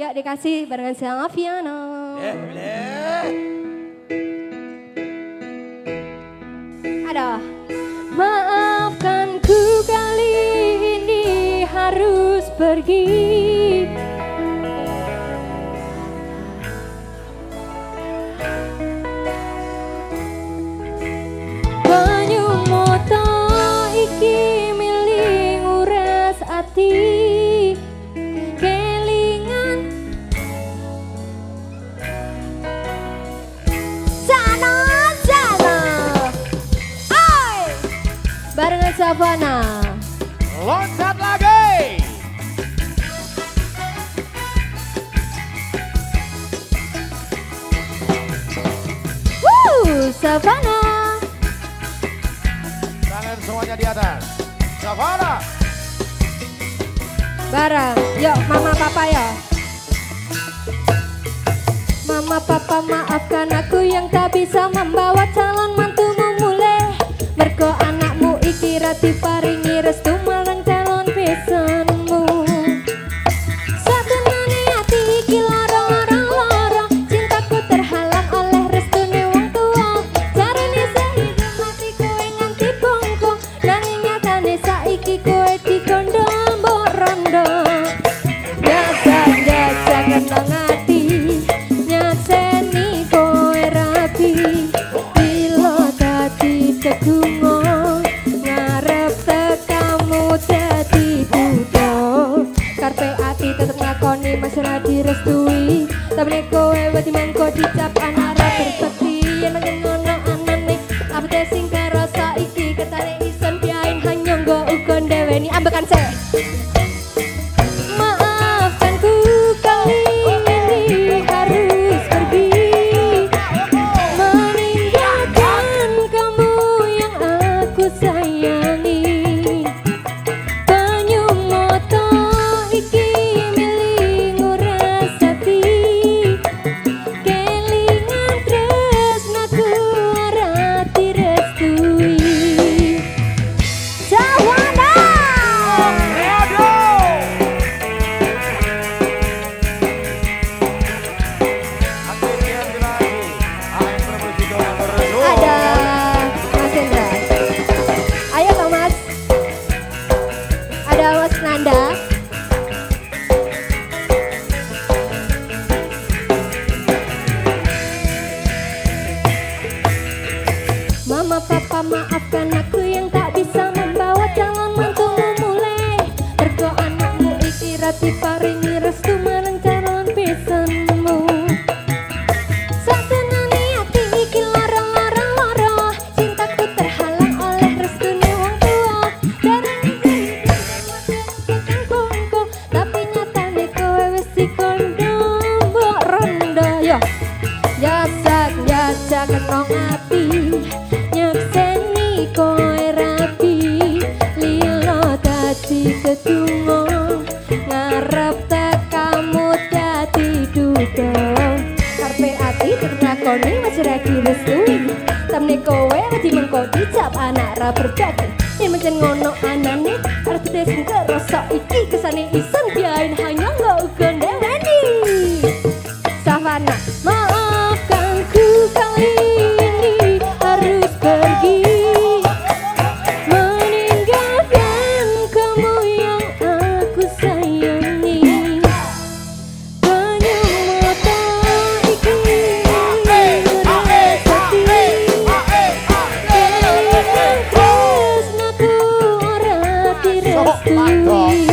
Ya dikasih barengan siang Aviana. Ya. Ada. Maafkan ku kali ini harus pergi. Banyu mota iki miling uras ati. Savana. Loncat lagi. Woo, Savana. Tangan semuanya di atas. Savana. Barang, yuk mama papa ya. Mama papa maafkan aku yang tak bisa membawa calon mantu. Happy masyarakat direstui tapi neko maafkan aku jeragi nesui Tamne kowe lagi mengkau dicap anak ra berdaki Yang menjen ngono anane Arti sing kerosok iki kesane isen biain hanya ngau gono Aww.